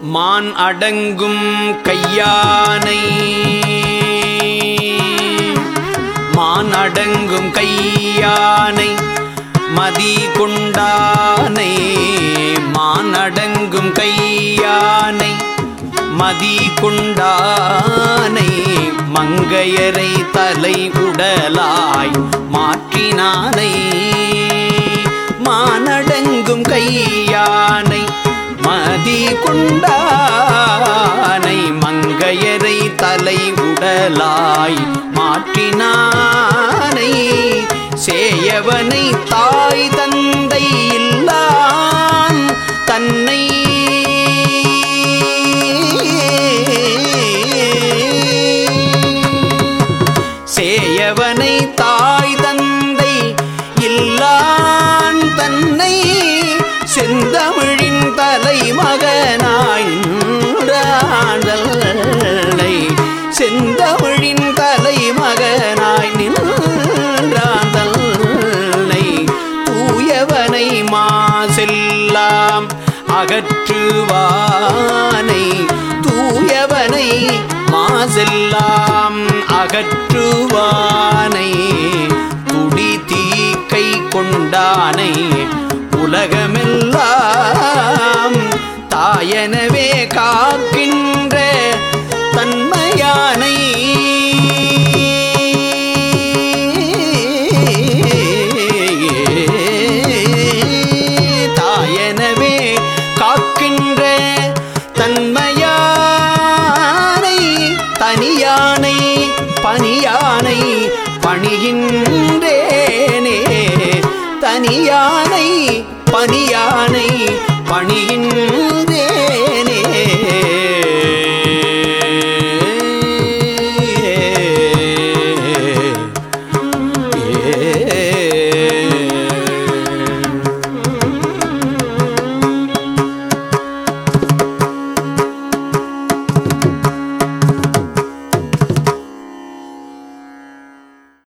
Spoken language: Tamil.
மான் அடங்கும் கையானை. மான் அடங்கும் கையானை மதி கொண்டானை. மான் அடங்கும் கையானை மதி கொண்டானை. மங்கையரை தலை உடலாய் மாற்றினானை. மானடங்கும் கையானை மதி கொண்டானை மங்கையரை தலை உடலாய் மாற்றினானை சேயவனை தாய் தந்தை இல்லான் தன்னை சேயவனை தாய் தந்தை இல்லான் தன்னை செந்தமிழ் அகற்றுவானை தூயவனை மாசெல்லாம் அகற்றுவானை துடி தீக்கை கொண்டானை உலகமெல்லாம் பணியானை பணிகின்றேனே. தனியானை பணியானை பணியின்